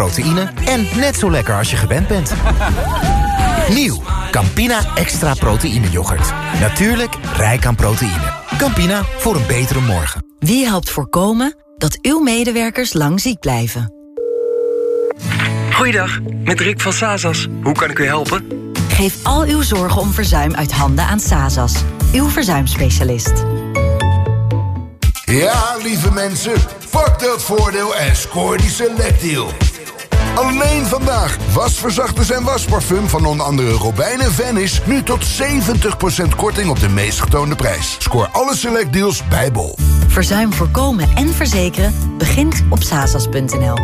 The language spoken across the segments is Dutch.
proteïne en net zo lekker als je gewend bent. Nieuw, Campina Extra Proteïne Yoghurt. Natuurlijk rijk aan proteïne. Campina, voor een betere morgen. Wie helpt voorkomen dat uw medewerkers lang ziek blijven? Goeiedag, met Rick van Sazas. Hoe kan ik u helpen? Geef al uw zorgen om verzuim uit handen aan Sazas, uw verzuimspecialist. Ja, lieve mensen, pak dat voordeel en scoor die selectdeal. Alleen vandaag wasverzachters en wasparfum van onder andere Robijn en Venice... nu tot 70% korting op de meest getoonde prijs. Scoor alle selectdeals bij Bol. Verzuim voorkomen en verzekeren begint op sazas.nl.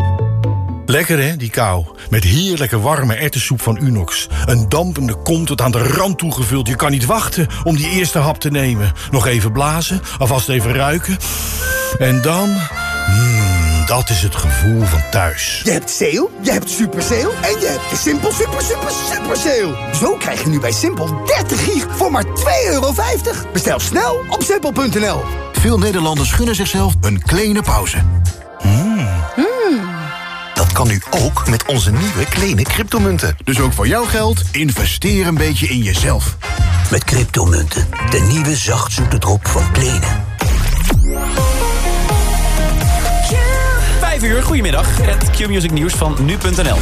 Lekker hè, die kou. Met heerlijke warme ertessoep van Unox. Een dampende kom tot aan de rand toegevuld. Je kan niet wachten om die eerste hap te nemen. Nog even blazen, alvast even ruiken. En dan... Mmm, dat is het gevoel van thuis. Je hebt sale, je hebt super sale en je hebt de Simpel super super super sale. Zo krijg je nu bij Simpel 30 gig voor maar 2,50 euro. Bestel snel op simpel.nl. Veel Nederlanders gunnen zichzelf een kleine pauze. Dat kan nu ook met onze nieuwe kleine cryptomunten. Dus ook voor jouw geld, investeer een beetje in jezelf. Met cryptomunten, de nieuwe zachtzoete drop van Plenen. 5 uur, goedemiddag. Het Q-Music nieuws van nu.nl.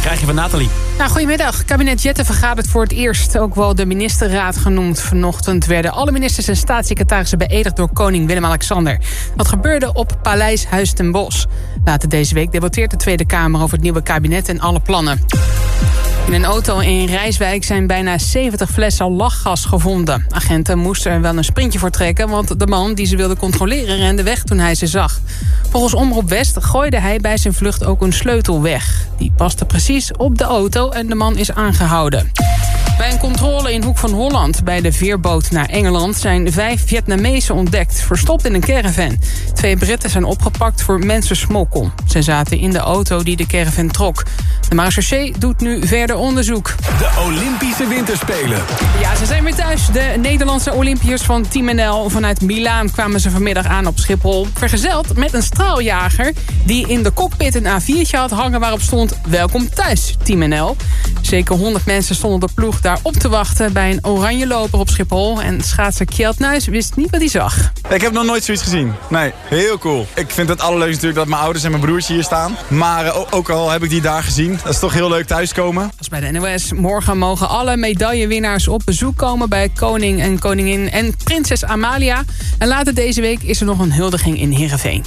Krijg je van Nathalie. Nou, goedemiddag. Kabinet Jetten vergadert voor het eerst. Ook wel de ministerraad genoemd. Vanochtend werden alle ministers en staatssecretarissen beëdigd door koning Willem-Alexander. Wat gebeurde op Paleis Huis ten. Later deze week debatteert de Tweede Kamer over het nieuwe kabinet en alle plannen. In een auto in Rijswijk zijn bijna 70 flessen lachgas gevonden. Agenten moesten er wel een sprintje voor trekken... want de man die ze wilde controleren rende weg toen hij ze zag. Volgens Omroep West gooide hij bij zijn vlucht ook een sleutel weg. Die paste precies op de auto en de man is aangehouden. Bij een controle in Hoek van Holland bij de veerboot naar Engeland... zijn vijf Vietnamezen ontdekt, verstopt in een caravan. Twee Britten zijn opgepakt voor mensensmokkel. Ze zaten in de auto die de caravan trok. De marechaussee doet nu verder onderzoek. De Olympische Winterspelen. Ja, ze zijn weer thuis. De Nederlandse Olympiërs van Team NL vanuit Milaan kwamen ze vanmiddag aan op Schiphol. Vergezeld met een straaljager die in de cockpit een A4'tje had hangen waarop stond... Welkom thuis, Team NL. Zeker 100 mensen stonden de ploeg daar op te wachten bij een oranje loper op Schiphol. En schaatser Kjeld Nuis wist niet wat hij zag. Ik heb nog nooit zoiets gezien. Nee, heel cool. Ik vind het allerleukste natuurlijk dat mijn ouders en mijn broertje hier staan. Maar eh, ook al heb ik die daar gezien, dat is toch heel leuk thuiskomen. Is bij de NOS. Morgen mogen alle medaillewinnaars op bezoek komen... bij koning en koningin en prinses Amalia. En later deze week is er nog een huldiging in Heerenveen.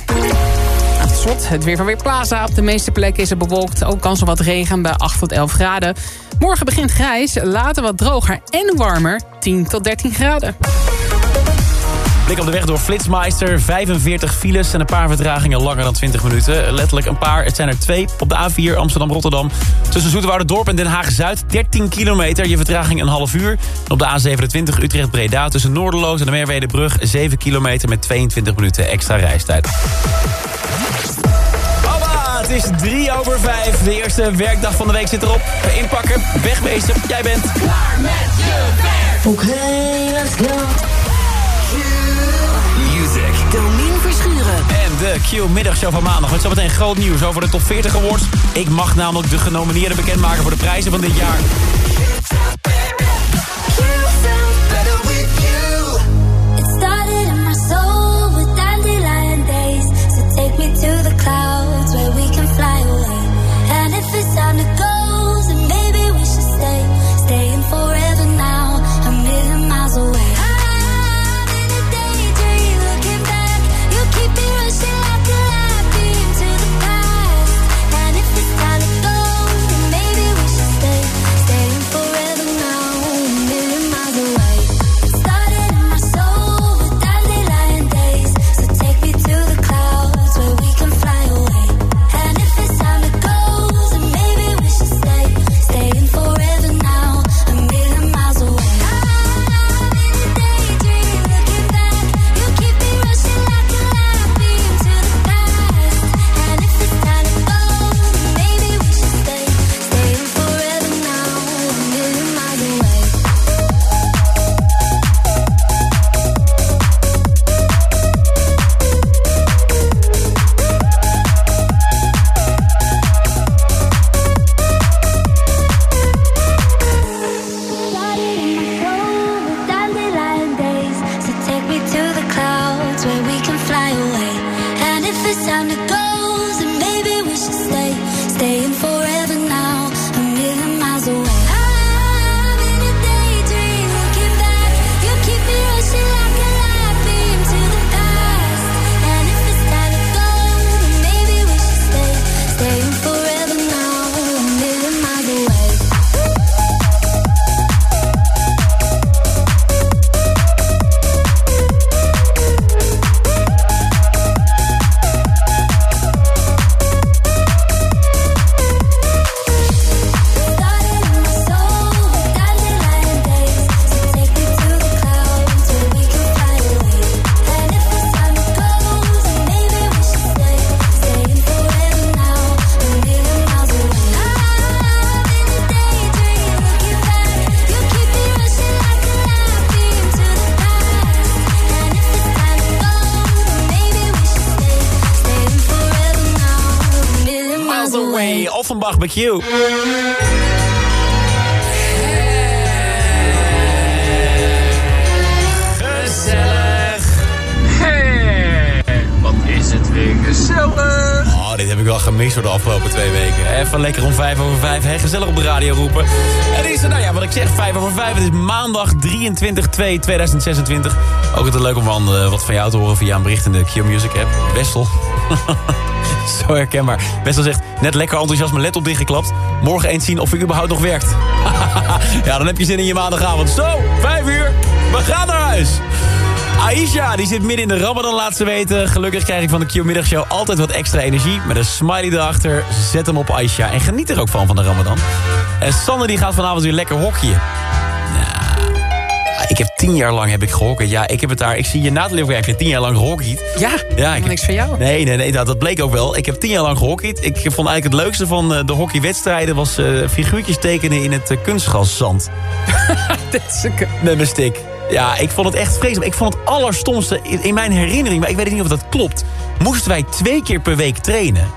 Tot slot, het weer van Weerplaza. Op de meeste plekken is het bewolkt. Ook kans op wat regen bij 8 tot 11 graden. Morgen begint grijs, later wat droger en warmer. 10 tot 13 graden. Blik op de weg door Flitsmeister. 45 files en een paar vertragingen langer dan 20 minuten. Letterlijk een paar. Het zijn er twee. Op de A4 Amsterdam-Rotterdam. Tussen Dorp en Den Haag-Zuid 13 kilometer. Je vertraging een half uur. En op de A27 Utrecht-Breda tussen Noorderloos en de Merwedebrug 7 kilometer met 22 minuten extra reistijd. Het is 3 over 5. De eerste werkdag van de week zit erop. Inpakken, wegwezen. Jij bent klaar met je werk. Oké, let's go. De Q-middagshow van maandag. Met zometeen groot nieuws over de top 40 awards. Ik mag namelijk de genomineerden bekendmaken voor de prijzen van dit jaar. To Gezellig. Hey, wat is het weer gezellig. Oh, dit heb ik wel gemist door de afgelopen twee weken. Even lekker om vijf over vijf, hè, gezellig op de radio roepen. En is er, nou ja, wat ik zeg, vijf over vijf. Het is maandag 23 2 2026. Ook altijd leuk om van, eh, wat van jou te horen via een bericht in de Q-Music app. Wessel. Zo herkenbaar. Wessel zegt, net lekker enthousiast mijn laptop dichtgeklapt. Morgen eens zien of hij überhaupt nog werkt. ja, dan heb je zin in je maandagavond. Zo, vijf uur, we gaan naar huis. Aisha, die zit midden in de Ramadan, laat ze weten. Gelukkig krijg ik van de Q-middagshow altijd wat extra energie. Met een smiley erachter. Zet hem op Aisha en geniet er ook van, van de Ramadan. En Sanne die gaat vanavond weer lekker hockeyen. Ik heb tien jaar lang heb ik gehockeyd. Ja, ik heb het daar. Ik zie je na leeuwen heb je tien jaar lang gehockeyd. Ja, Ja, ik niks voor jou. Nee, nee, nee, nou, dat bleek ook wel. Ik heb tien jaar lang gehockeyd. Ik vond eigenlijk het leukste van eh, de hockeywedstrijden... was eh, figuurtjes tekenen in het uh, kunstgaszand. Dit is een- Met mijn stick. Ja, ik vond het echt vreselijk. Ik vond het allerstomste in, in mijn herinnering... maar ik weet niet of dat klopt... moesten wij twee keer per week trainen.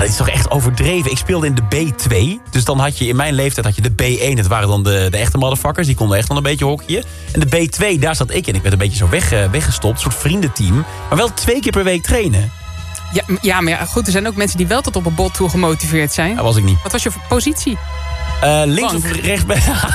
Dat is toch echt overdreven. Ik speelde in de B2. Dus dan had je in mijn leeftijd had je de B1. Dat waren dan de, de echte motherfuckers. Die konden echt wel een beetje hockeyen. En de B2, daar zat ik in. Ik werd een beetje zo weg, eh, weggestopt. Een soort vriendenteam. Maar wel twee keer per week trainen. Ja, ja, maar ja, goed, er zijn ook mensen die wel tot op een bot toe gemotiveerd zijn. Dat was ik niet. Wat was je positie? Eh, links Bank. of rechts?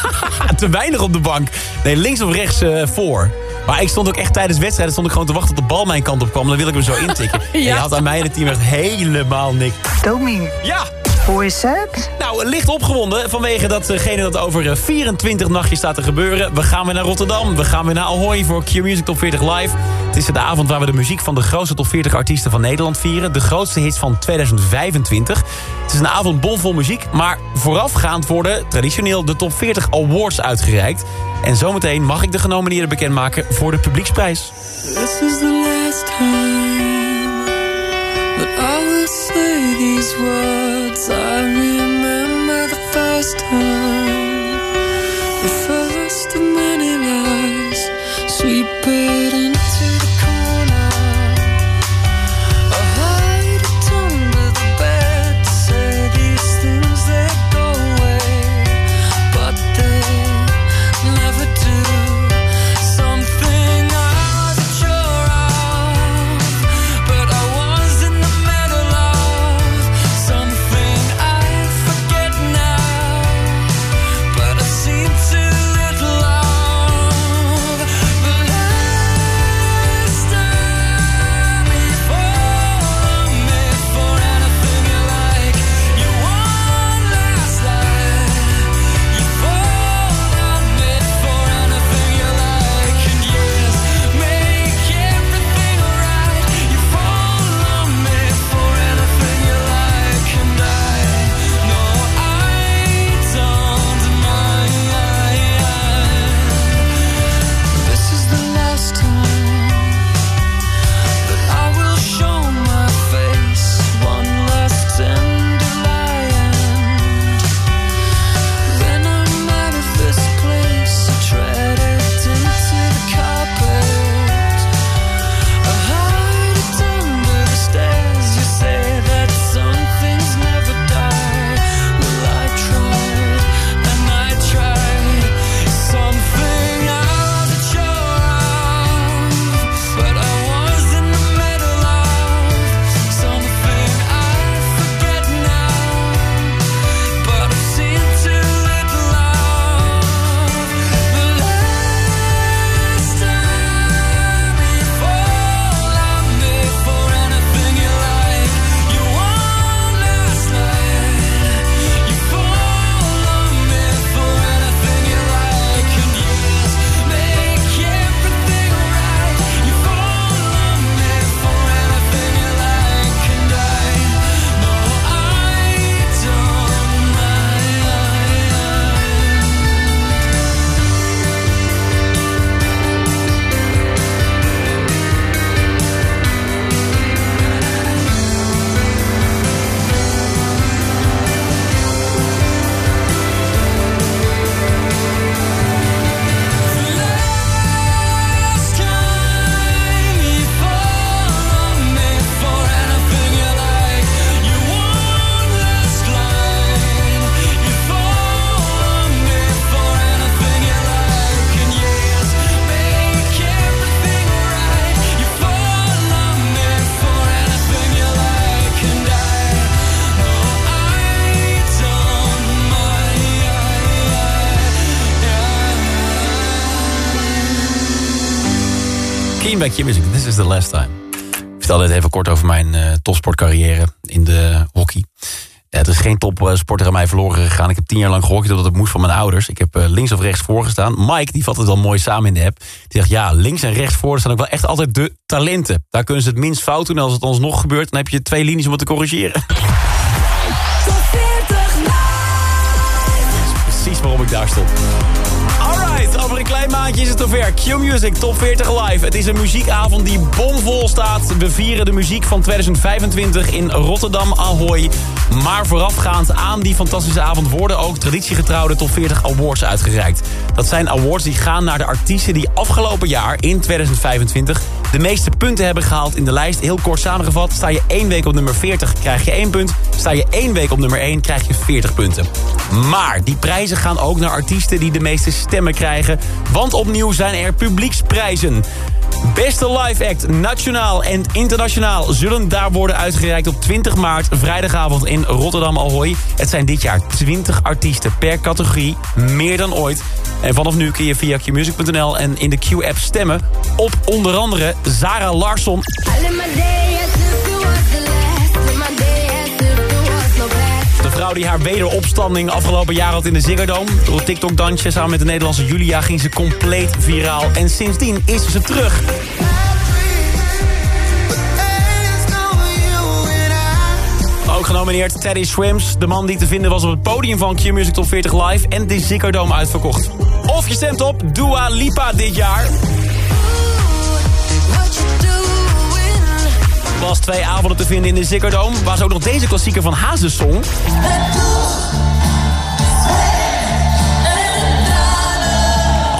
te weinig op de bank. Nee, links of rechts eh, voor. Maar ik stond ook echt tijdens wedstrijden stond ik gewoon te wachten tot de bal mijn kant op kwam. Dan wil ik hem zo intikken. En je had aan mij en het team echt helemaal niks. Domi, Ja, hoe is het? nou, licht opgewonden vanwege datgene dat over eh, 24 nachtjes staat te gebeuren. We gaan weer naar Rotterdam, we gaan weer naar Ahoy voor Q-Music Top 40 Live. Het is de avond waar we de muziek van de grootste Top 40 artiesten van Nederland vieren. De grootste hits van 2025. Het is een avond bomvol muziek, maar voorafgaand worden traditioneel de Top 40 Awards uitgereikt. En zometeen mag ik de genomineerden bekendmaken voor de publieksprijs. This is the last time words. I remember the first time, the first This is the last time. Ik vertel net even kort over mijn eh, topsportcarrière in de hockey. Ja, het is geen topsporter aan mij verloren gegaan. Ik heb tien jaar lang gehockeyd omdat het moest van mijn ouders. Ik heb eh, links of rechts voor gestaan. Mike, die vat het wel mooi samen in de app. Die zegt, ja, links en rechts voor staan ook wel echt altijd de talenten. Daar kunnen ze het minst fout doen. En als het ons nog gebeurt, dan heb je twee linies om het te corrigeren. precies waarom ik daar stond. Over een klein maandje is het zover. Q-Music Top 40 Live. Het is een muziekavond die bomvol staat. We vieren de muziek van 2025 in Rotterdam Ahoy. Maar voorafgaand aan die fantastische avond... worden ook traditiegetrouwde Top 40 Awards uitgereikt. Dat zijn awards die gaan naar de artiesten... die afgelopen jaar, in 2025... de meeste punten hebben gehaald in de lijst. Heel kort samengevat, sta je één week op nummer 40... krijg je één punt. Sta je één week op nummer 1, krijg je 40 punten. Maar die prijzen gaan ook naar artiesten... die de meeste stemmen krijgen. Want opnieuw zijn er publieksprijzen. Beste live act, nationaal en internationaal... zullen daar worden uitgereikt op 20 maart, vrijdagavond in Rotterdam Ahoy. Het zijn dit jaar 20 artiesten per categorie, meer dan ooit. En vanaf nu kun je via qmusic.nl en in de Q-app stemmen... op onder andere Zara Larsson... vrouw die haar wederopstanding afgelopen jaar had in de Ziggo Dome. Door het TikTok-dansje samen met de Nederlandse Julia ging ze compleet viraal. En sindsdien is ze terug. Ook genomineerd Teddy Swims, de man die te vinden was op het podium van Q-Music Top 40 Live en de Ziggo Dome uitverkocht. Of je stemt op Dua Lipa dit jaar. Was twee avonden te vinden in de Ziggo Dome, waar ze ook nog deze klassieker van Hazes.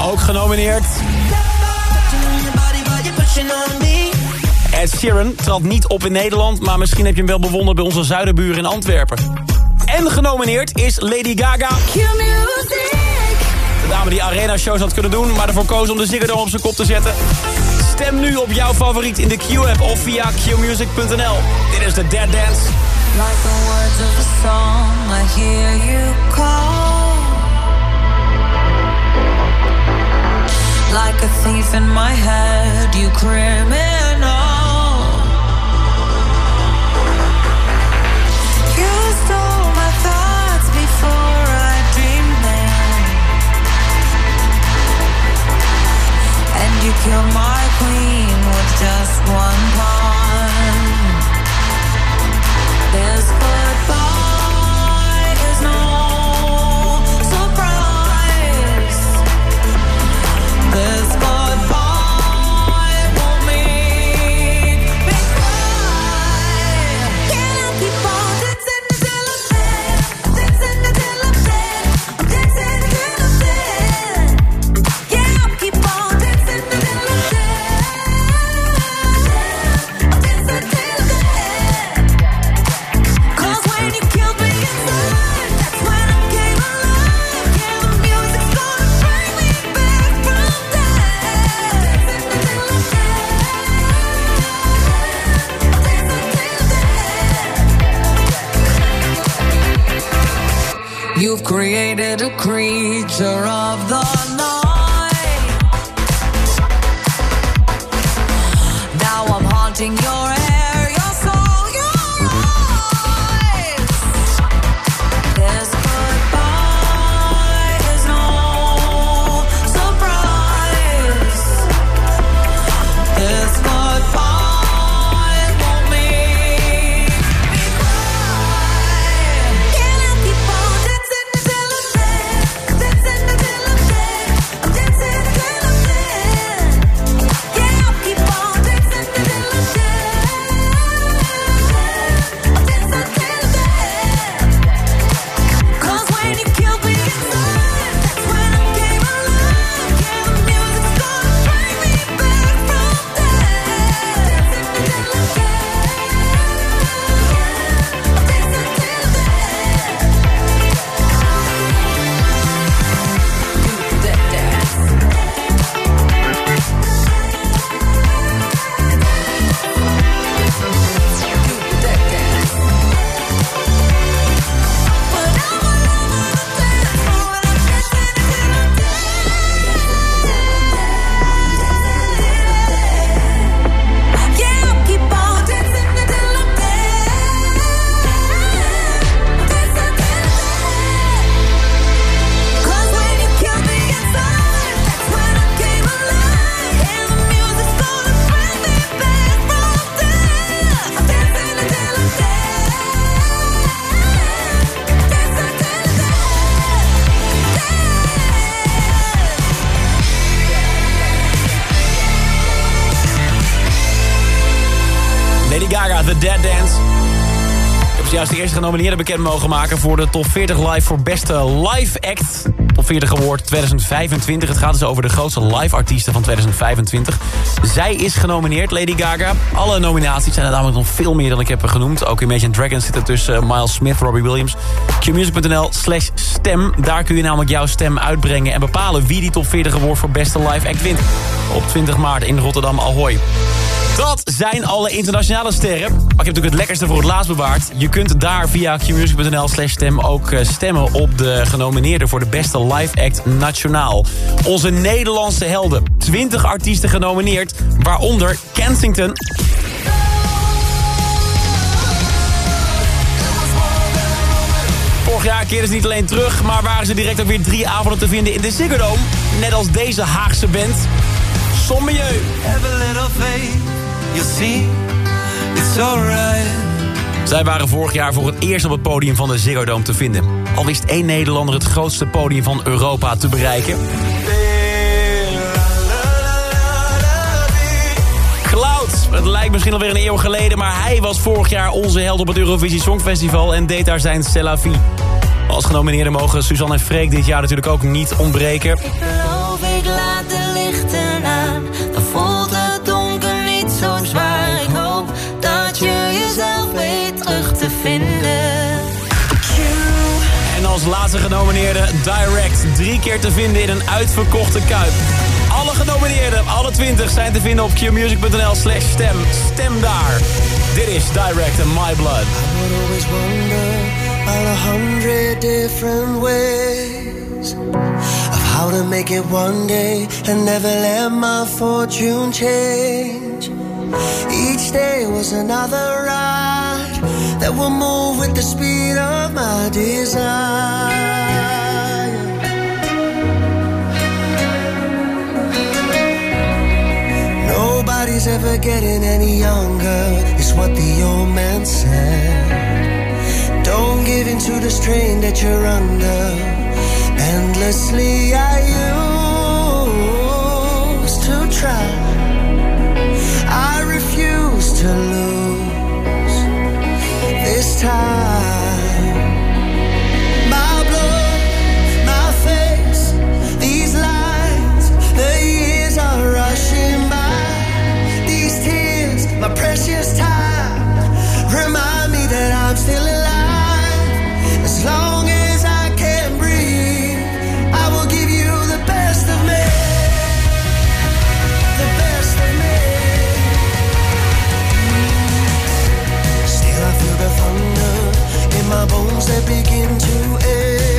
Ook genomineerd. Ed Sheeran trad niet op in Nederland... maar misschien heb je hem wel bewonderd bij onze zuiderburen in Antwerpen. En genomineerd is Lady Gaga. De dame die arena-shows had kunnen doen... maar ervoor koos om de Ziggo op zijn kop te zetten. Stem nu op jouw favoriet in de Q-app of via qmusic.nl. Dit is de Dead Dance. Like the words of a song, I hear you call. Like a thief in my head, you criminal. You stole my thoughts before you killed my queen with just one pawn. De eerste genomineerden bekend mogen maken... voor de Top 40 Live voor beste live act. Top 40 Award 2025. Het gaat dus over de grootste live artiesten van 2025. Zij is genomineerd, Lady Gaga. Alle nominaties zijn er namelijk nog veel meer dan ik heb genoemd. Ook Imagine Dragons zitten tussen Miles Smith, Robbie Williams. qmusic.nl slash stem. Daar kun je namelijk jouw stem uitbrengen... en bepalen wie die Top 40 Award voor beste live act wint. Op 20 maart in Rotterdam Ahoy. Dat zijn alle internationale sterren. Maar ik heb natuurlijk het lekkerste voor het laatst bewaard. Je kunt daar via qmusic.nl slash stem ook eh, stemmen op de genomineerden voor de beste live act nationaal. Onze Nederlandse helden. 20 artiesten genomineerd, waaronder Kensington. Vorig jaar keerden ze niet alleen terug, maar waren ze direct ook weer drie avonden te vinden in de Ziggo Dome. Net als deze Haagse band. Sommelieu. Zij waren vorig jaar voor het eerst op het podium van de Ziggo Dome te vinden. Al wist één Nederlander het grootste podium van Europa te bereiken. Cloud. Het lijkt misschien alweer een eeuw geleden... maar hij was vorig jaar onze held op het Eurovisie Songfestival... en deed daar zijn C'est la vie. Als genomineerden mogen Suzanne en Freek dit jaar natuurlijk ook niet ontbreken. Vinden. En als laatste genomineerde Direct. Drie keer te vinden in een uitverkochte Kuip. Alle genomineerden, alle 20, zijn te vinden op qmusic.nl slash stem. Stem daar. Dit is Direct en My Blood. would always wonder about a hundred different ways of how to make it one day and never let my fortune change. Each day was another ride that will move with the speed of my desire. Nobody's ever getting any younger, is what the old man said. Don't give in to the strain that you're under. Endlessly, I used to try. I refuse to lose precious time, remind me that I'm still my bones that begin to ache.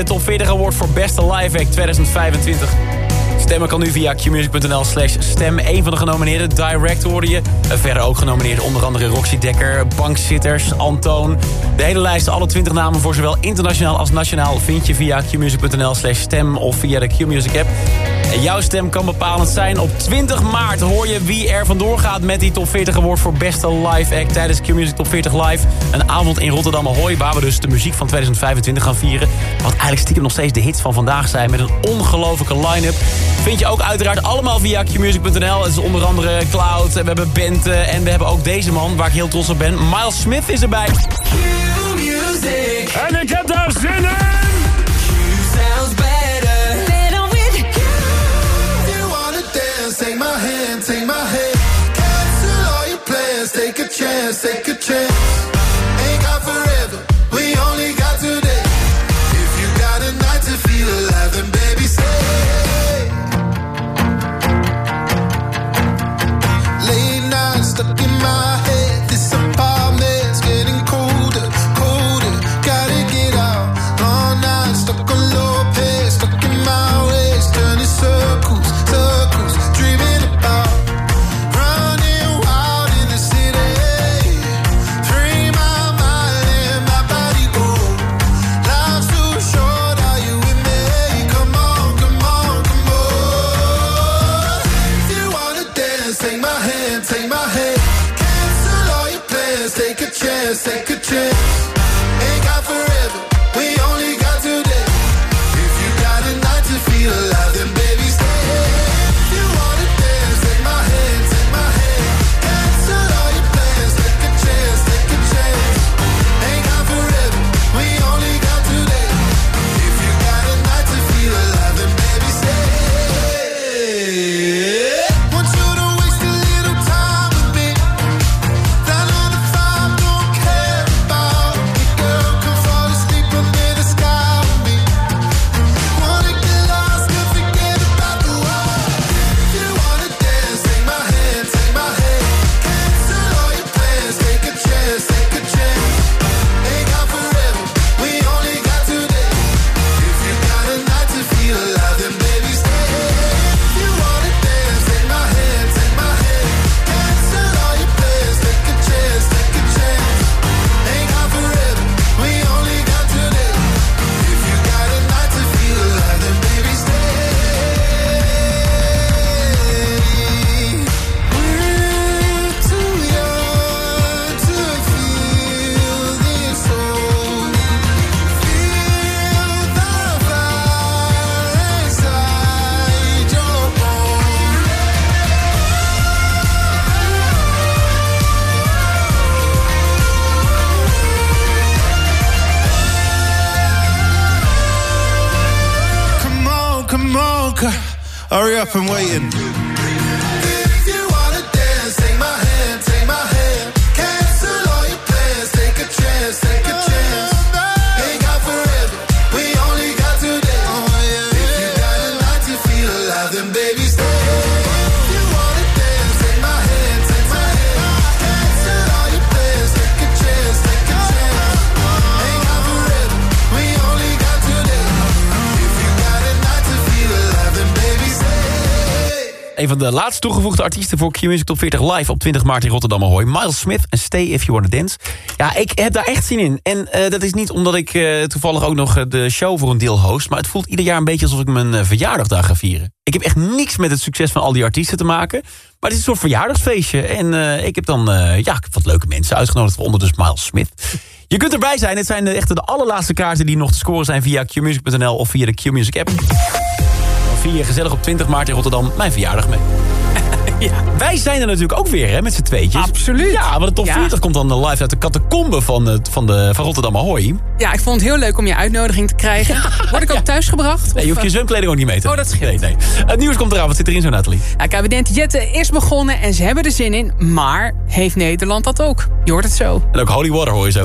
De top 40 award voor beste live act 2025? Stemmen kan nu via qmusic.nl slash stem. Een van de genomineerden, Direct hoorde je. Eh, Verder ook genomineerd onder andere Roxy Dekker, Bankzitters, Antoon. De hele lijst, alle 20 namen voor zowel internationaal als nationaal... vind je via qmusic.nl slash stem of via de Qmusic app. En jouw stem kan bepalend zijn. Op 20 maart hoor je wie er vandoor gaat met die top 40 award voor beste live act... tijdens Q-Music Top 40 Live. Een avond in Rotterdam Ahoy, waar we dus de muziek van 2025 gaan vieren. Wat eigenlijk stiekem nog steeds de hits van vandaag zijn... met een ongelofelijke line-up. Vind je ook uiteraard allemaal via qmusic.nl. Het is onder andere Cloud, we hebben Bente en we hebben ook deze man... waar ik heel trots op ben. Miles Smith is erbij. En ik heb daar zin in! sounds better. Better with you. If you wanna dance, take my hand, take my hand. Cancel all your plans, take a chance, take a chance. Up and waiting. Een van de laatst toegevoegde artiesten voor Q-Music Top 40 live op 20 maart in Rotterdam Ahoy. Miles Smith en Stay If You Wanna Dance. Ja, ik heb daar echt zin in. En eh, dat is niet omdat ik eh, toevallig ook nog eh, de show voor een deel host. Maar het voelt ieder jaar een beetje alsof ik mijn verjaardag daar ga vieren. Ik heb echt niks met het succes van al die artiesten te maken. Maar het is een soort verjaardagsfeestje. En ik heb dan ja, wat leuke mensen uitgenodigd. Waaronder dus Miles Smith. Je kunt erbij zijn. Het zijn echt de allerlaatste kaarten die nog te scoren zijn via qmusic.nl of via de Qmusic app. Vier gezellig op 20 maart in Rotterdam mijn verjaardag mee. ja. Wij zijn er natuurlijk ook weer, hè, met z'n tweetjes. Absoluut. Ja, want de top Ja. 40 komt dan live uit de catacombe van, het- van, de, van Rotterdam Ahoy. Ja, ik vond het heel leuk om je uitnodiging te krijgen. Word ik ook thuisgebracht? Nee, je hoeft je Of, zwemkleding ook niet mee te Oh, dat scheelt. Nee, nee. Het nieuws komt eraan. Wat zit erin zo, Nathalie? Ja, kabinet Jette is begonnen en ze hebben er zin in. Maar heeft Nederland dat ook? Je hoort het zo. En ook Holy Water hoor je zo.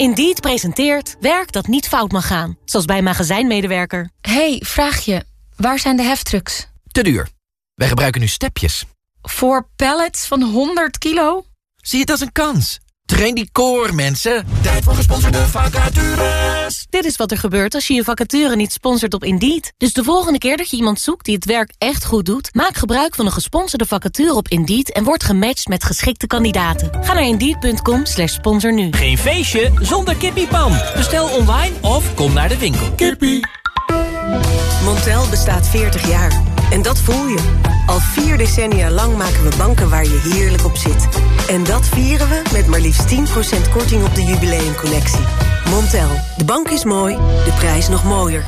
Indeed presenteert werk dat niet fout mag gaan. Zoals bij een magazijnmedewerker. hey, vraagje. Waar zijn de heftrucks? Te duur. Wij gebruiken nu stepjes. Voor pallets van 100 kilo? Zie het als een kans. Train die core, mensen. Tijd voor gesponsorde vacatures. Dit is wat er gebeurt als je je vacature niet sponsort op Indeed. Dus de volgende keer dat je iemand zoekt die het werk echt goed doet... maak gebruik van een gesponsorde vacature op Indeed... en word gematcht met geschikte kandidaten. Ga naar Indeed.com slash sponsor nu. Geen feestje zonder kippiepan. Bestel online of kom naar de winkel. Kippie. Montel bestaat 40 jaar. En dat voel je. Al vier decennia lang maken we banken waar je heerlijk op zit. En dat vieren we met maar liefst 10% korting op de jubileumcollectie. Montel, de bank is mooi, de prijs nog mooier.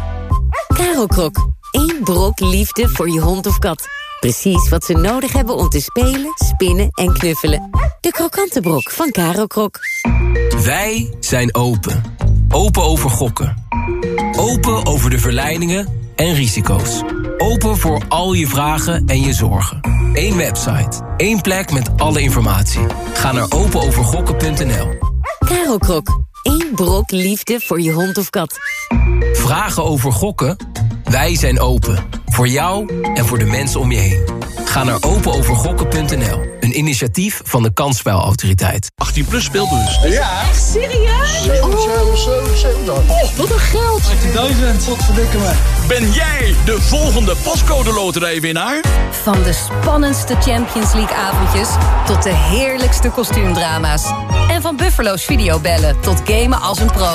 Caro Krok, één brok liefde voor je hond of kat. Precies wat ze nodig hebben om te spelen, spinnen en knuffelen. De krokante brok van Caro Krok. Wij zijn open. Open over gokken. Open over de verleidingen en risico's. Open voor al je vragen en je zorgen. Eén website. één plek met alle informatie. Ga naar openovergokken.nl. Caro Krok, één brok liefde voor je hond of kat. Vragen over gokken? Wij zijn open. Voor jou en voor de mensen om je heen. Ga naar openovergokken.nl. Een initiatief van de Kansspelautoriteit. 18 plus speelbus. Ja. Echt serieus? Oh. oh, wat een geld. 18.000. Wat verdikken me. Ben jij de volgende pascode loterijwinnaar? Van de spannendste Champions League avondjes tot de heerlijkste kostuumdrama's. En van Buffalo's videobellen tot gamen als een pro.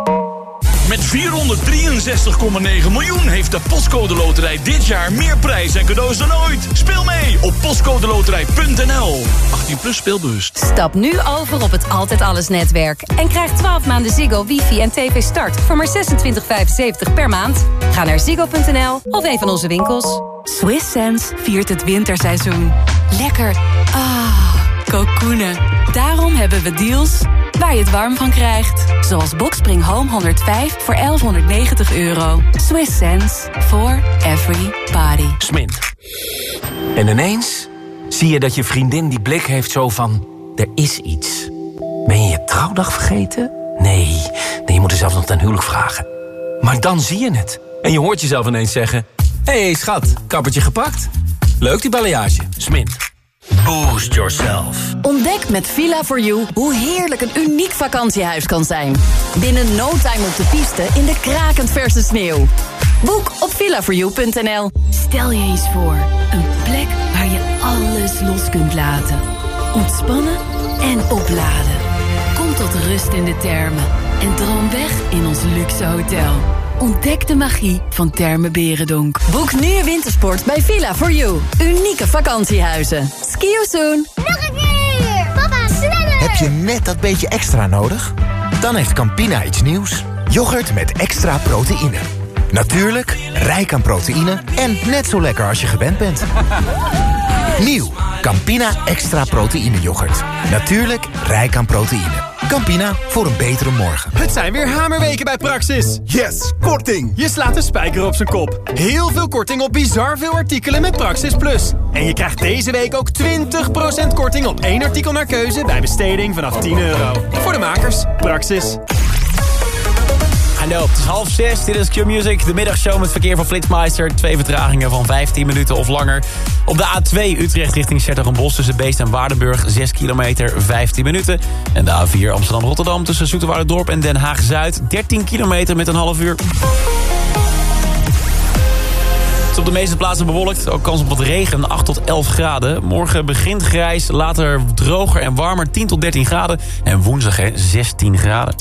Met 463,9 miljoen heeft de Postcode Loterij dit jaar meer prijs en cadeaus dan ooit. Speel mee op postcodeloterij.nl. 18 plus speelbewust. Stap nu over op het Altijd Alles netwerk. En krijg 12 maanden Ziggo, wifi en tv start voor maar 26,75 per maand. Ga naar ziggo.nl of een van onze winkels. Swiss Sense viert het winterseizoen. Lekker. Ah, kokoenen. Daarom hebben we deals waar je het warm van krijgt. Zoals Boxspring Home 105 voor 1190 euro. Swiss sense for every body. Smint. En ineens zie je dat je vriendin die blik heeft zo van... er is iets. Ben je je trouwdag vergeten? Nee, nee je moet er zelf nog ten huwelijk vragen. Maar dan zie je het. En je hoort jezelf ineens zeggen... Hé hey, schat, kappertje gepakt? Leuk die balayage. Smint. Boost yourself. Ontdek met Villa4You hoe heerlijk een uniek vakantiehuis kan zijn. Binnen no time op de piste in de krakend verse sneeuw. Boek op villa4you.nl. Stel je eens voor, een plek waar je alles los kunt laten. Ontspannen en opladen. Kom tot rust in de termen en droom weg in ons luxe hotel. Ontdek de magie van Terme Berendonk. Boek nu je wintersport bij Villa4You. Unieke vakantiehuizen. Ski you soon. Nog een keer. Papa, sneller. Heb je net dat beetje extra nodig? Dan heeft Campina iets nieuws. Yoghurt met extra proteïne. Natuurlijk, rijk aan proteïne en net zo lekker als je gewend bent. Nieuw, Campina extra proteïne yoghurt. Natuurlijk, rijk aan proteïne. Campina, voor een betere morgen. Het zijn weer hamerweken bij Praxis. Yes, korting. Je slaat de spijker op zijn kop. Heel veel korting op bizar veel artikelen met Praxis Plus. En je krijgt deze week ook 20% korting op één artikel naar keuze... bij besteding vanaf 10 euro. Voor de makers, Praxis. Het is half zes. Dit is Q-Music, de middagshow met verkeer van Flitsmeister. Twee vertragingen van 15 minuten of langer. Op de A2 Utrecht richting Sertogenbos tussen Beest en Waardenburg... 6 kilometer, 15 minuten. En de A4 Amsterdam-Rotterdam tussen Zoeterwouderdorp en Den Haag-Zuid... 13 kilometer met een half uur. Het is op de meeste plaatsen bewolkt. Ook kans op wat regen, 8 tot 11 graden. Morgen begint grijs, later droger en warmer, 10 tot 13 graden. En woensdag hè, 16 graden.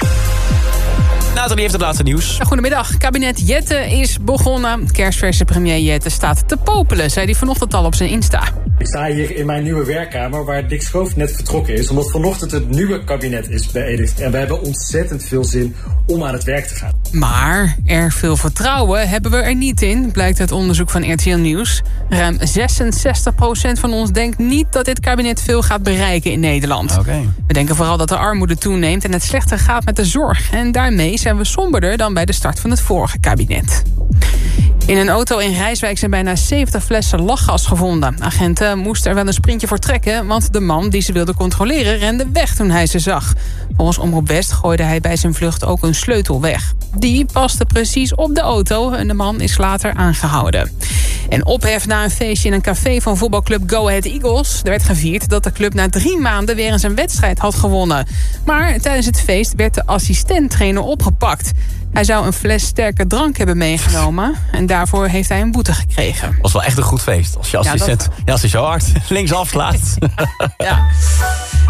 Nathalie heeft het laatste nieuws. Goedemiddag. Kabinet Jette is begonnen. Kerstverse premier Jette staat te popelen, zei hij vanochtend al op zijn Insta. Ik sta hier in mijn nieuwe werkkamer waar Dick Schoof net vertrokken is. Omdat vanochtend het nieuwe kabinet is beëdigd. En we hebben ontzettend veel zin om aan het werk te gaan. Maar erg veel vertrouwen hebben we er niet in, blijkt uit onderzoek van RTL Nieuws. Ruim 66% van ons denkt niet dat dit kabinet veel gaat bereiken in Nederland. We denken vooral dat de armoede toeneemt en het slechter gaat met de zorg. En daarmee zijn we somberder dan bij de start van het vorige kabinet. In een auto in Rijswijk zijn bijna 70 flessen lachgas gevonden. Agenten moesten er wel een sprintje voor trekken... want de man die ze wilde controleren rende weg toen hij ze zag. Volgens Omroep West gooide hij bij zijn vlucht ook een sleutel weg. Die paste precies op de auto en de man is later aangehouden. En ophef na een feestje in een café van voetbalclub Go Ahead Eagles. Er werd gevierd dat de club na drie maanden weer eens een wedstrijd had gewonnen. Maar tijdens het feest werd de assistent-trainer opgepakt. Hij zou een fles sterke drank hebben meegenomen. En daarvoor heeft hij een boete gekregen. was wel echt een goed feest. Als je Ja, assistent, ja, als je zo hard links afslaat. ja.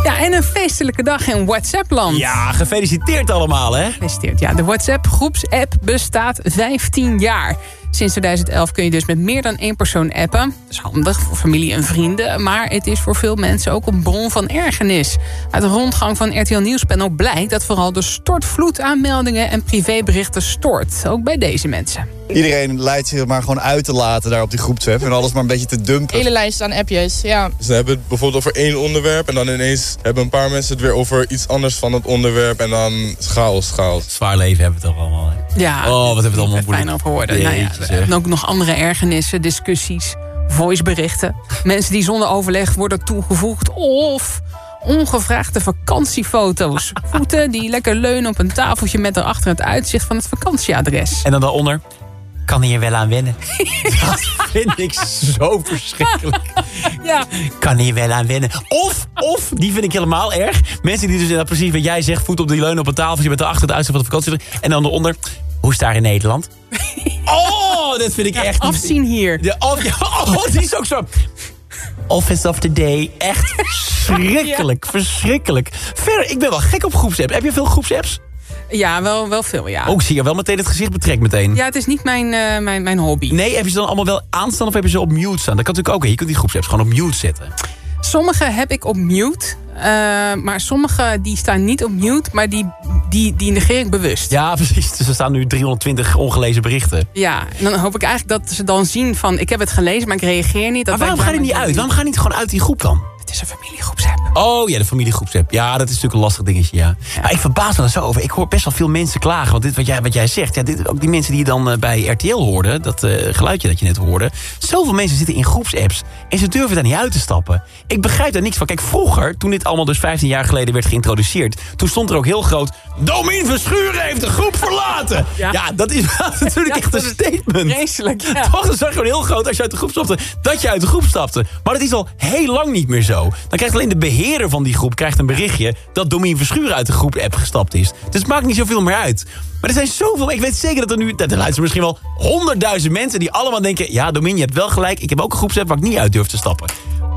ja, en een feestelijke dag in WhatsApp-land. Ja, gefeliciteerd allemaal, hè? Gefeliciteerd. Ja, de WhatsApp-groepsapp bestaat 15 jaar. Sinds 2011 kun je dus met meer dan één persoon appen. Dat is handig voor familie en vrienden. Maar het is voor veel mensen ook een bron van ergernis. Uit de rondgang van RTL Nieuwspanel blijkt... dat vooral de stortvloed aan meldingen en privéberichten stort. Ook bij deze mensen. Iedereen leidt zich maar gewoon uit te laten daar op die groepsapp. En alles maar een beetje te dumpen. hele lijst aan appjes, ja. Ze hebben het bijvoorbeeld over één onderwerp... en dan ineens hebben een paar mensen het weer over iets anders van het onderwerp... en dan chaos, chaos. Zwaar leven hebben we toch allemaal, hè? Ja, Oh, wat hebben we het allemaal fijn moeilijk. over woorden. Nou ja, hebben ook nog andere ergernissen, discussies, voiceberichten. Mensen die zonder overleg worden toegevoegd. Of ongevraagde vakantiefoto's. Voeten die lekker leunen op een tafeltje met erachter het uitzicht van het vakantieadres. En dan daaronder, kan hier wel aan wennen. Dat vind ik zo verschrikkelijk. Ja. Kan hier wel aan wennen. Of, of, die vind ik helemaal erg. Mensen die dus inderdaad precies wat jij zegt... voet op die leunen op een tafeltje met erachter het uitzicht van de vakantie. En dan eronder, hoe is daar in Nederland? Oh, dat vind ik echt... Afzien hier. De, oh, ja, oh, die is ook zo... Office of the day. Echt verschrikkelijk, verschrikkelijk. Verder, ik ben wel gek op groepsapp. Heb je veel groepsapps? Ja, wel, wel veel, ja. Ook zie je wel meteen het gezicht betrekt meteen. Ja, het is niet mijn, eh, mijn, mijn hobby. Nee, heb je ze dan allemaal wel aanstaan of heb je ze op mute staan? Dat kan natuurlijk ook. Je kunt die groepsapps gewoon op mute zetten. Sommige heb ik op mute. eh, maar sommige die staan niet op mute, maar die, die, die negeer ik bewust. Ja, precies. Dus er staan nu 320 ongelezen berichten. Ja, en dan hoop ik eigenlijk dat ze dan zien van... ik heb het gelezen, maar ik reageer niet. Dat Maar waarom wij- ga je niet uit? Waarom ga je niet gewoon uit die groep dan? Het is een familiegroepsapp. Oh ja, de familiegroepsapp. Ja, dat is natuurlijk een lastig dingetje, ja. Maar ik verbaas me er zo over. Ik hoor best wel veel mensen klagen. Want dit wat jij, wat jij zegt, ja, dit, ook die mensen die je dan eh, bij RTL hoorden... dat eh, geluidje dat je net hoorde... zoveel mensen zitten in groepsapps en ze durven daar niet uit te stappen. Ik begrijp daar niks van. Kijk, vroeger, toen dit allemaal dus 15 jaar geleden werd geïntroduceerd... toen stond er ook heel groot... Domien Verschuren heeft de groep verlaten! Ja, dat is natuurlijk echt een statement. Vreselijk, ja. Toch, dan zag je gewoon heel groot als je uit de groep stapte... dat je uit de groep stapte. Maar dat is al heel lang niet meer zo. Dan krijgt alleen de beheerder van die groep krijgt een berichtje... dat Domien Verschuren uit de groep-app gestapt is. Dus het maakt niet zoveel meer uit. Maar er zijn zoveel... Ik weet zeker dat er nu... Dat er luisteren misschien wel honderdduizend mensen... die allemaal denken... ja, Domien, je hebt wel gelijk. Ik heb ook een groepsapp waar ik niet uit durf te stappen.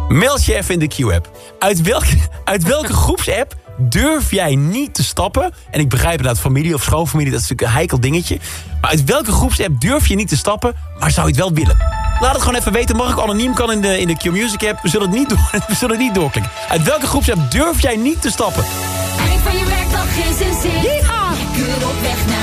Meld je even in de Q-app. Uit welke, uit welke groepsapp durf jij niet te stappen? En ik begrijp inderdaad familie of schoonfamilie, dat is natuurlijk een heikel dingetje. Maar uit welke groepsapp durf je niet te stappen, maar zou je het wel willen? Laat het gewoon even weten. Mag ik anoniem kan in de, in de Q-Music app. We zullen, het niet door, we zullen het niet doorklikken. Uit welke groepsapp durf jij niet te stappen? Eind van je werkdag geen zin op weg naar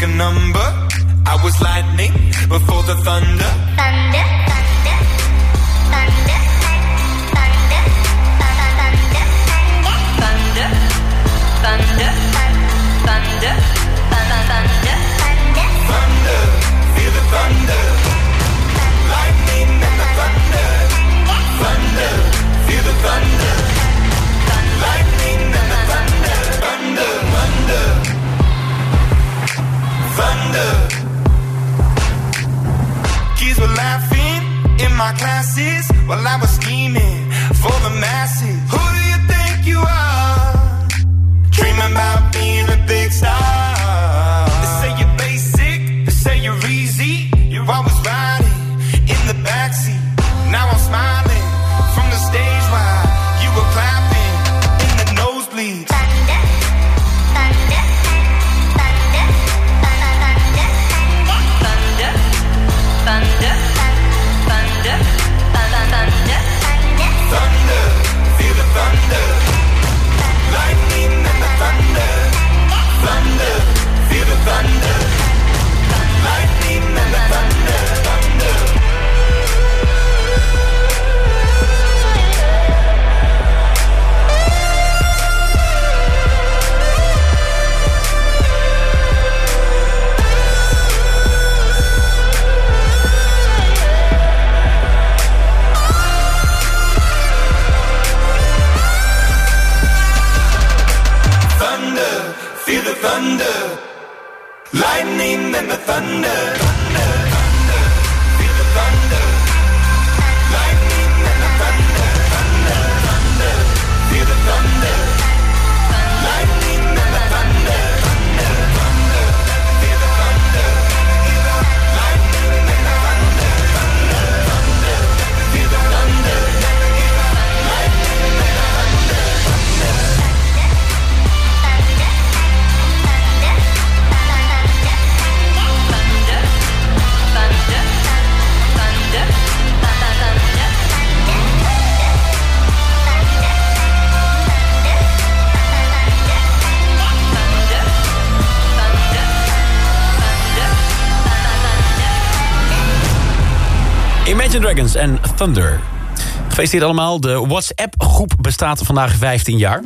pick a number. I was lightning before the thunder. Thunder. my classes while I was scheming for the masses. Who do you think you are? Dreaming about being a big star. lightning and the thunder. Imagine Dragons en Thunder. Gefeliciteerd allemaal. De WhatsApp-groep bestaat vandaag 15 jaar.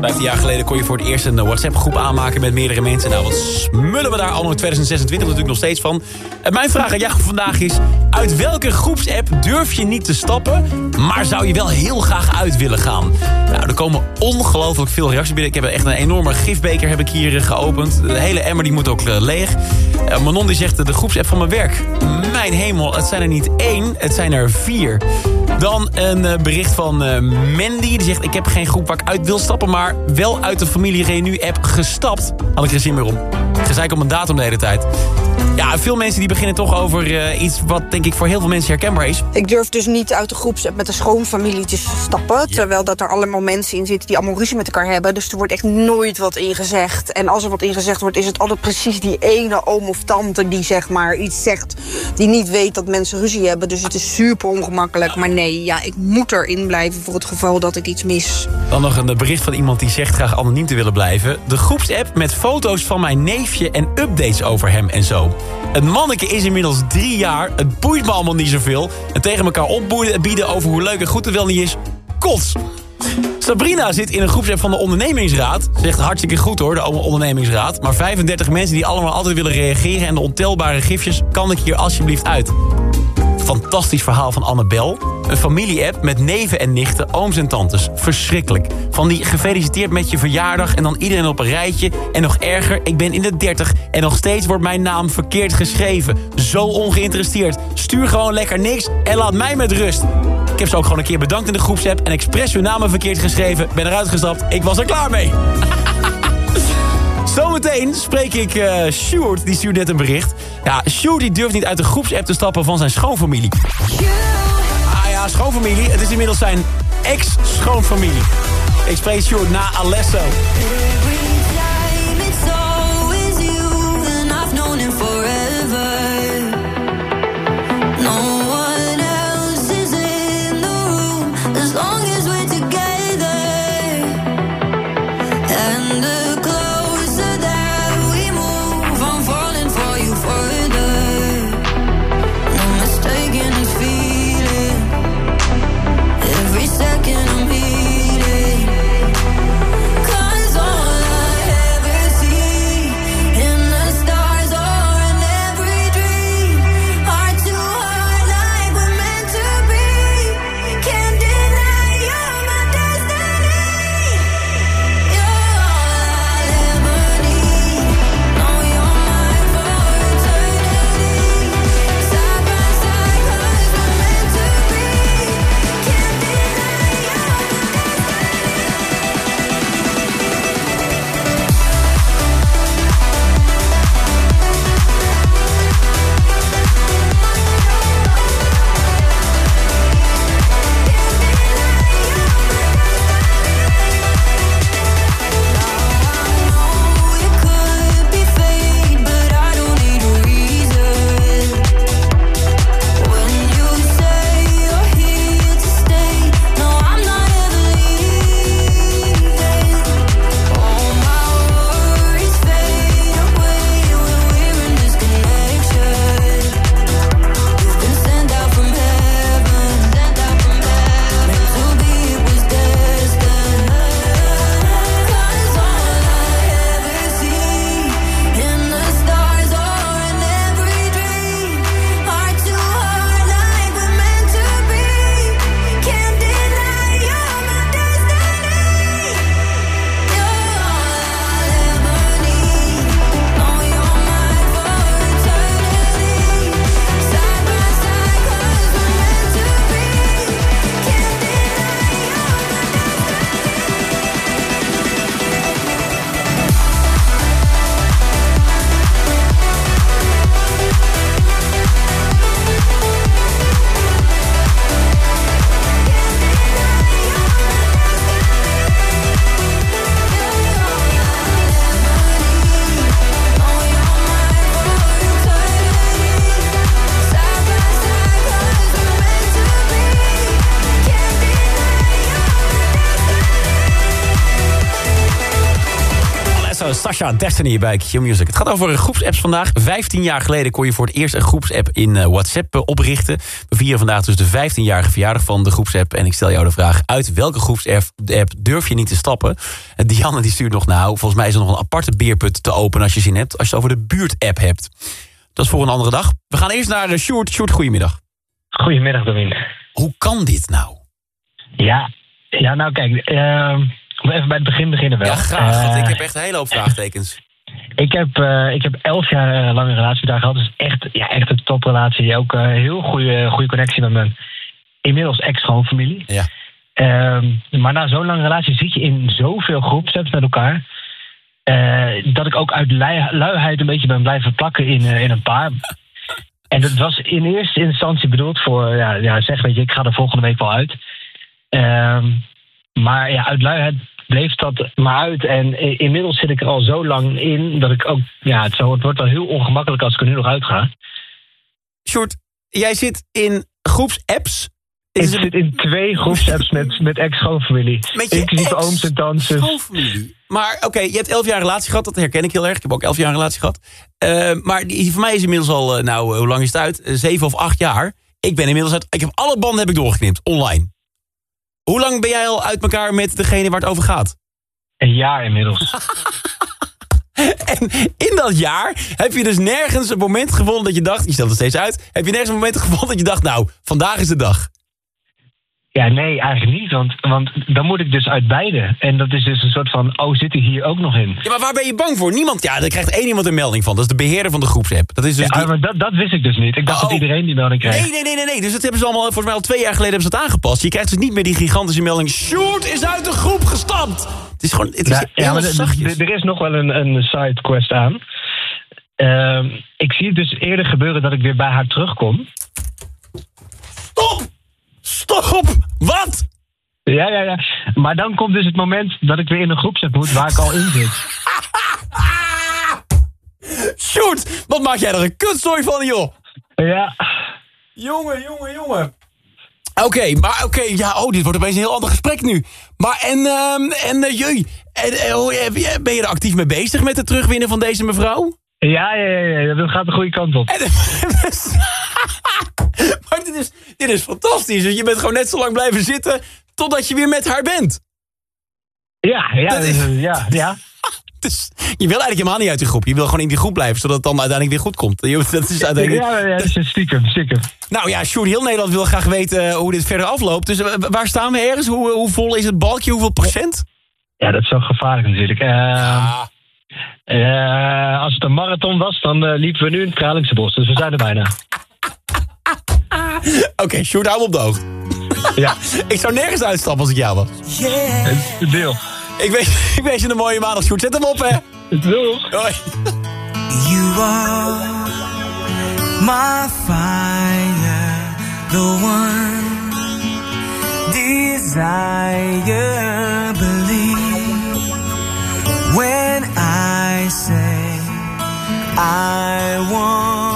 15 jaar geleden kon je voor het eerst een WhatsApp-groep aanmaken met meerdere mensen. Nou, wat smullen we daar al in 2026 natuurlijk nog steeds van. En mijn vraag aan jou vandaag is... uit welke groepsapp durf je niet te stappen... maar zou je wel heel graag uit willen gaan? Nou, er komen ongelooflijk veel reacties binnen. Ik heb echt een enorme gifbeker heb ik hier eh, geopend. De hele emmer die moet ook eh, leeg. Uh, Manon die zegt de groepsapp van mijn werk. Mijn hemel, het zijn er niet één, het zijn er vier. Dan een uh, bericht van uh, Mandy. Die zegt, ik heb geen groep waar ik uit wil stappen... maar wel uit de familie Renu-app gestapt. Had ik er zin meer om. Gezeik om een datum de hele tijd. Ja, veel mensen die beginnen toch over uh, iets... wat denk ik voor heel veel mensen herkenbaar is. Ik durf dus niet uit de groepsapp met de schoonfamilie te stappen... Ja. terwijl dat er allemaal mensen in zitten die allemaal ruzie met elkaar hebben. Dus er wordt echt nooit wat in gezegd. En als er wat in gezegd wordt, is het altijd precies die ene oom tante... die zeg maar iets zegt, die niet weet dat mensen ruzie hebben. Dus het is super ongemakkelijk. Maar nee, ja, ik moet erin blijven voor het geval dat ik iets mis. Dan nog een bericht van iemand die zegt graag anoniem te willen blijven. De groepsapp met foto's van mijn neefje en updates over hem en zo. Het manneke is inmiddels drie jaar. Het boeit me allemaal niet zoveel. En tegen elkaar opbieden over hoe leuk en goed het wel niet is. Kots. Sabrina zit in een groepsapp van de ondernemingsraad. Zegt hartstikke goed hoor, de ondernemingsraad. Maar 35 mensen die allemaal altijd willen reageren... en de ontelbare gifjes kan ik hier alsjeblieft uit. Fantastisch verhaal van Annabel. Een familie-app met neven en nichten, ooms en tantes. Verschrikkelijk. Van die gefeliciteerd met je verjaardag en dan iedereen op een rijtje. En nog erger, ik ben in de 30 en nog steeds wordt mijn naam verkeerd geschreven. Zo ongeïnteresseerd. Stuur gewoon lekker niks en laat mij met rust. Ik heb ze ook gewoon een keer bedankt in de groepsapp... en expres hun namen verkeerd geschreven. Ben eruit gestapt. Ik was er klaar mee. Zometeen spreek ik uh, Sjoerd, die stuurt net een bericht. Ja, Sjoerd die durft niet uit de groepsapp te stappen van zijn schoonfamilie. Ah ja, schoonfamilie. Het is inmiddels zijn ex-schoonfamilie. Ik spreek Sjoerd na Alesso. Sasha Destiny bij Q Music. Het gaat over groepsapps vandaag. 15 jaar geleden kon je voor het eerst een groepsapp in eh, WhatsApp eh, oprichten. We vieren vandaag dus de 15-jarige verjaardag van de groepsapp. En ik stel jou de vraag, uit welke groepsapp app durf je niet te stappen? En Dianne die stuurt nog nou, volgens mij is er nog een aparte beerput te openen als je zin hebt. Als je het over de buurt-app hebt. Dat is voor een andere dag. We gaan eerst naar de Sjoerd. Sjoerd, goedemiddag. Goedemiddag, Domien. Hoe kan dit nou? Ja, ja nou kijk, ehm, even bij het begin beginnen wel. Ja, graag, want Eh, ik heb echt een hele hoop vraagtekens. Ik heb, eh, ik heb elf jaar eh, lang een relatie daar gehad. Dus echt, ja, echt een toprelatie. Ook een heel goede, goede connectie met mijn inmiddels ex-schoonfamilie. Ja. Ehm, maar na zo'n lange relatie zit je in zoveel groepsapps met elkaar. dat ik ook uit lui- luiheid een beetje ben blijven plakken in, in een paar. En dat was in eerste instantie bedoeld voor, ja, ja, zeg weet je, ik ga er volgende week wel uit. Ehm, maar ja, uit luiheid bleef dat maar uit. En i- inmiddels zit ik er al zo lang in dat ik ook, ja, het, zo, het wordt wel heel ongemakkelijk als ik er nu nog uitga. Sjoerd, jij zit in groepsapps. Ik zit in twee groepsapps met, met ex-schoonfamilie. Je Inclusief ooms en tantes. Schoonfamilie. Maar oké, je hebt elf jaar relatie gehad. Dat herken ik heel erg. Ik heb ook elf jaar een relatie gehad. Eh, maar die, voor mij is inmiddels al, eh, nou, eh, hoe lang is het uit? Eh, zeven of acht jaar. Ik ben inmiddels uit... Ik heb alle banden heb ik doorgeknipt, online. Hoe lang ben jij al uit elkaar met degene waar het over gaat? Een jaar inmiddels. en in dat jaar heb je dus nergens een moment gevonden dat je dacht... Je stelt het steeds uit. Heb je nergens een moment gevonden dat je dacht... Nou, vandaag is de dag. Ja, nee, eigenlijk niet. Want, want dan moet ik dus uit beide. En dat is dus een soort van, oh, zit hij hier ook nog in? Ja, maar waar ben je bang voor? Niemand, ja, er krijgt één iemand een melding van. Dat is de beheerder van de groepsapp. Dat is dus Ja, die- maar dat, dat wist ik dus niet. Ik dacht dat iedereen die melding kreeg. Nee, nee, nee, nee, nee. Dus dat hebben ze allemaal, volgens mij al twee jaar geleden hebben ze het aangepast. Je krijgt dus niet meer die gigantische melding... Sjoerd is uit de groep gestapt! Het is gewoon, het is ja, maar de- er is nog wel een, een side quest aan. Ehm, ik zie het dus eerder gebeuren dat ik weer bij haar terugkom. Stop! Stop! Wat? Ja, ja, ja. Maar dan komt dus het moment dat ik weer in een groepset moet waar ik al in zit. Sjoerd, wat maak jij er een kutzooi van, joh? Ja. Jongen, jongen, jongen. Oké, maar oké, ja, oh, dit wordt opeens een heel ander gesprek nu. Maar en, ehm, en uh, jee, en, eh, hoe- heb je- ben je er actief mee bezig met het terugwinnen van deze mevrouw? Ja, ja, ja, ja, dat gaat de goede kant op. maar dit is, dit is fantastisch. Dus je bent gewoon net zo lang blijven zitten totdat je weer met haar bent. Ja, ja, ja, ja. Dus je wil eigenlijk helemaal niet uit die groep. Je wil gewoon in die groep blijven, zodat het dan uiteindelijk weer goed komt. Dat is uiteindelijk... Ja, ja, dat is stiekem, stiekem. Nou ja, Sjoerd, heel Nederland wil graag weten eh, hoe dit verder afloopt. Dus eh, waar staan we ergens? Hoe, hoe vol is het balkje? Hoeveel procent? Ja, dat is zo gevaarlijk natuurlijk. Eh, eh, als het een marathon was, dan eh, liepen we nu in het Kralingse bos. Dus we zijn er bijna. Oké, Sjoerd, hou me op de hoogte. Ja. ik zou nergens uitstappen als ik jou was. Het deel. Ik wens, ik wens je een mooie maandag, Sjoerd. Zet hem op, hè. Doeg. Hoi. You are my fire, the one desire. Believe when I say I want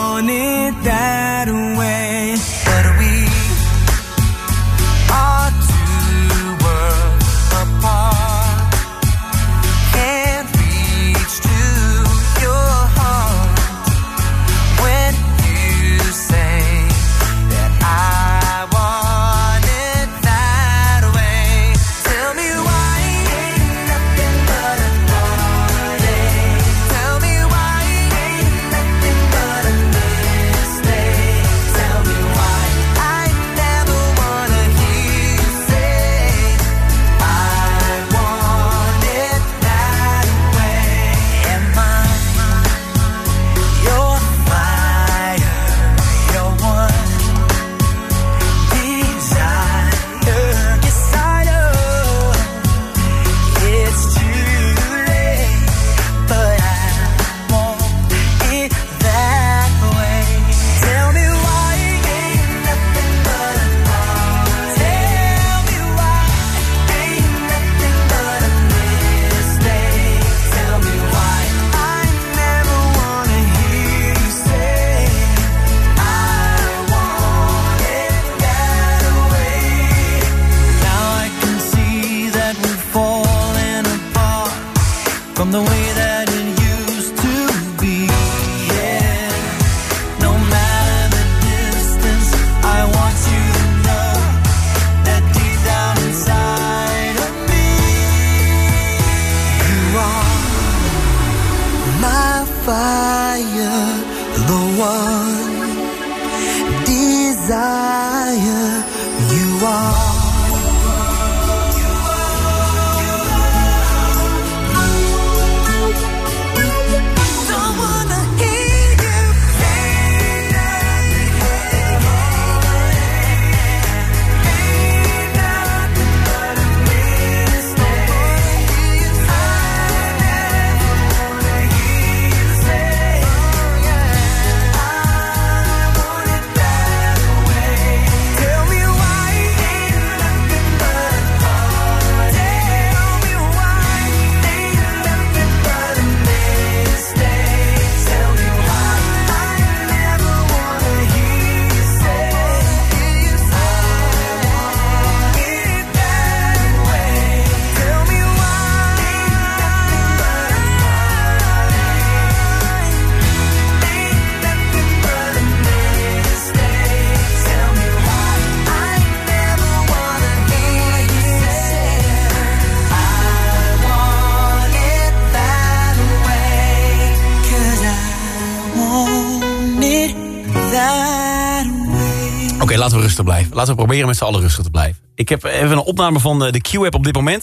rustig blijven. Laten we proberen met z'n allen rustig te blijven. Ik heb even een opname van eh, de Q-app op dit moment.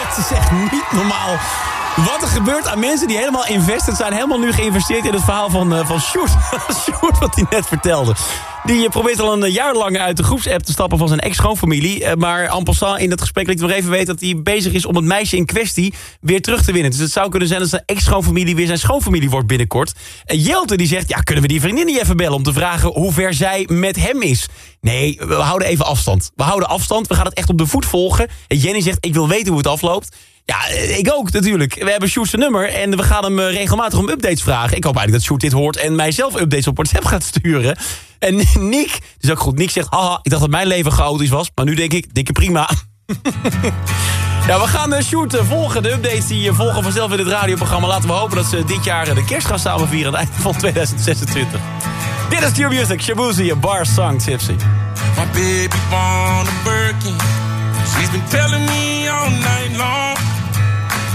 Het is echt, niet normaal. Wat er gebeurt aan mensen die helemaal invested zijn... helemaal nu geïnvesteerd in het verhaal van, uh, van. Sjoerd, wat hij net vertelde. Die probeert al een jaar lang uit de groepsapp te stappen van zijn ex-schoonfamilie. Eh, Maar en passant in dat gesprek liet nog even weten dat hij bezig is om het meisje in kwestie weer terug te winnen. Dus het zou kunnen zijn dat zijn ex-schoonfamilie weer zijn schoonfamilie wordt binnenkort. En Jelte die zegt, ja kunnen we die vriendin niet even bellen om te vragen hoe ver zij met hem is? Nee, we houden even afstand. We houden afstand, we gaan het echt op de voet volgen. En Jenny zegt, ik wil weten hoe het afloopt. Ja, eh, ik ook natuurlijk. We hebben Sjoerd's nummer en we gaan hem eh, regelmatig om updates vragen. Ik hoop eigenlijk dat Sjoerd dit hoort en mij zelf updates op WhatsApp gaat sturen. En Nick, dus ook goed, Nick zegt... haha, ik dacht dat mijn leven chaotisch was, maar nu denk ik, dikke prima. ja, we gaan uh, Sjoerd uh, volgen. De updates die volgen vanzelf in het radioprogramma. Laten we hopen dat ze dit jaar de kerst gaan samenvieren aan het einde van 2026. Dit is Your Music, Shabuzi, a bar song tipsy. My baby born a Birkin. She's been telling me all night long.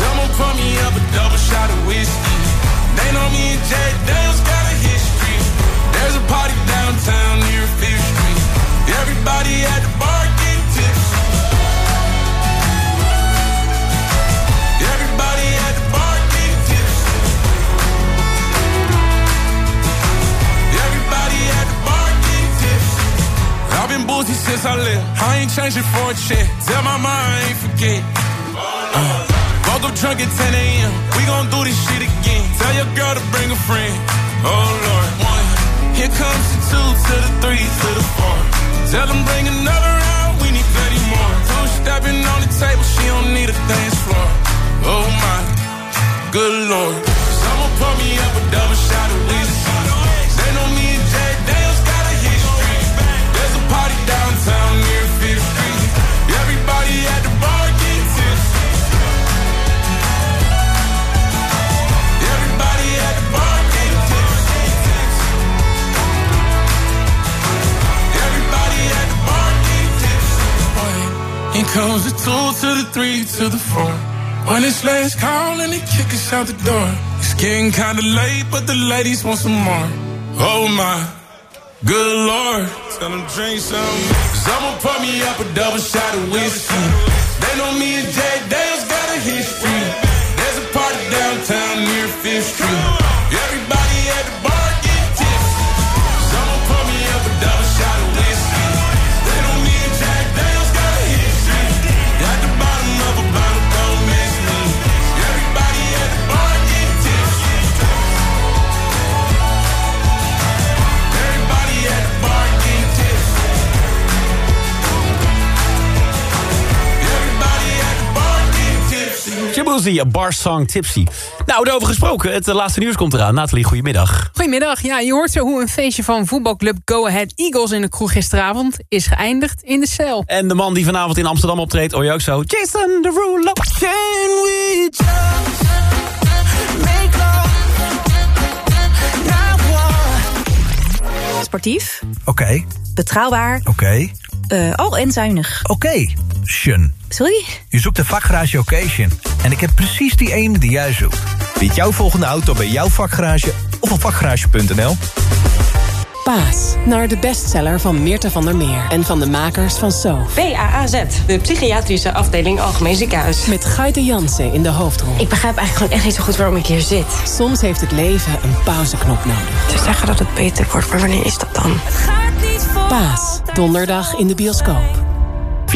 Someone pour me up a double shot of whiskey. They know me and Jay Dale's got a history. There's a party downtown near Fifth Street. Everybody at the bar getting tipsy. Everybody at the bar getting tipsy. Everybody at the bar getting tipsy. I've been boozy since I left. I ain't changing for a check. Tell my mind I ain't forget. Uh. Woke up drunk at 10 a.m. We gon' do this shit again. Tell your girl to bring a friend. Oh Lord, one. Here comes the two to the three to the four. Tell them bring another round. We need plenty more. Two stepping on the table. She don't need a dance floor. Oh my, good Lord. Someone pour me up a double shot of whiskey. Here comes the two to the three to the four. When it's last call and they kick us out the door. It's getting kinda late, but the ladies want some more. Oh my, good lord. Tell them drink some. Someone pour me up a double shot of whiskey. They know me and Jay Dale's got a history. There's a party downtown near Fifth Street. Everybody a bar song tipsy. Nou, daarover gesproken, het eh, laatste nieuws komt eraan. Nathalie, goedemiddag. Goedemiddag. Ja, je hoort zo hoe een feestje van voetbalclub Go Ahead Eagles in de kroeg gisteravond is geëindigd in de cel. En de man die vanavond in Amsterdam optreedt, hoor je ook zo. Jason Derulo. Can we just make love? Sportief, Oké, betrouwbaar, oké, eh, oh en zuinig. oké. Sorry? Je zoekt een vakgarage occasion. En ik heb precies die ene die jij zoekt. Vind jouw volgende auto bij jouw vakgarage of op vakgarage.nl. Paas, naar de bestseller van Meerte van der Meer en van de makers van So. PAAZ, de psychiatrische afdeling Algemeen Ziekenhuis. Met Gaite Jansen in de hoofdrol. Ik begrijp eigenlijk gewoon echt niet zo goed waarom ik hier zit. Soms heeft het leven een pauzeknop nodig. Ze zeggen dat het beter wordt, maar wanneer is dat dan? Paas, donderdag in de bioscoop.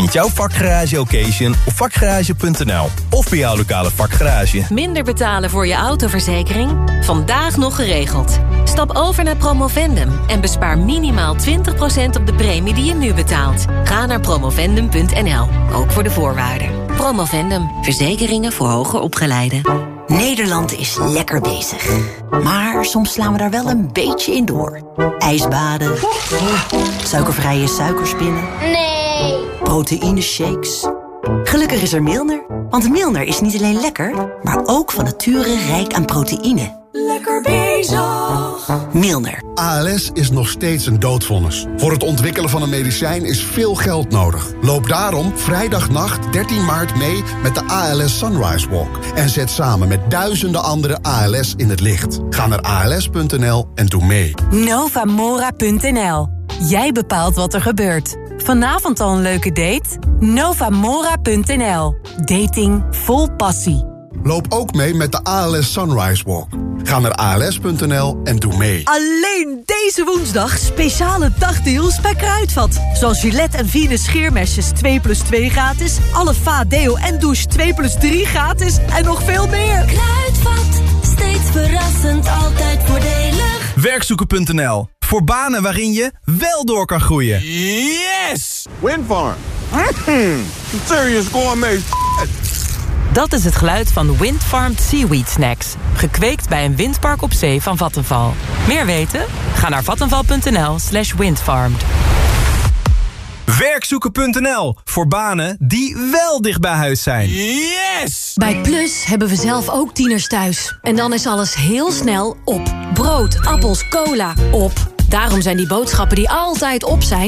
Vind jouw vakgarage occasion op vakgarage.nl. Of bij jouw lokale vakgarage. Minder betalen voor je autoverzekering? Vandaag nog geregeld. Stap over naar Promovendum en bespaar minimaal 20% op de premie die je nu betaalt. Ga naar promovendum.nl, ook voor de voorwaarden. Promovendum, verzekeringen voor hoger opgeleiden. Nederland is lekker bezig. Maar soms slaan we daar wel een beetje in door. Ijsbaden. Suikervrije suikerspinnen. Nee. Proteïne shakes. Gelukkig is er Milner. Want Milner is niet alleen lekker, maar ook van nature rijk aan proteïne. Lekker bezig. Milner. ALS is nog steeds een doodvonnis. Voor het ontwikkelen van een medicijn is veel geld nodig. Loop daarom vrijdagnacht 13 maart mee met de ALS Sunrise Walk. En zet samen met duizenden andere ALS in het licht. Ga naar als.nl en doe mee. Novamora.nl. Jij bepaalt wat er gebeurt. Vanavond al een leuke date? Novamora.nl. Dating vol passie. Loop ook mee met de ALS Sunrise Walk. Ga naar als.nl en doe mee. Alleen deze woensdag speciale dagdeals bij Kruidvat. Zoals Gillette en Venus scheermesjes 2 plus 2 gratis. Alle Va, Deo en douche 2 plus 3 gratis. En nog veel meer. Kruidvat, steeds verrassend, altijd voordelig. Werkzoeken.nl. Voor banen waarin je wel door kan groeien. Yes! Windfarm. Mm, serious gourmet Dat is het geluid van Windfarmed Seaweed Snacks. Gekweekt bij een windpark op zee van Vattenval. Meer weten? Ga naar vattenval.nl slash windfarmed. Werkzoeken.nl. Voor banen die wel dicht bij huis zijn. Yes! Bij Plus hebben we zelf ook tieners thuis. En dan is alles heel snel op. Brood, appels, cola, op. Daarom zijn die boodschappen die altijd op zijn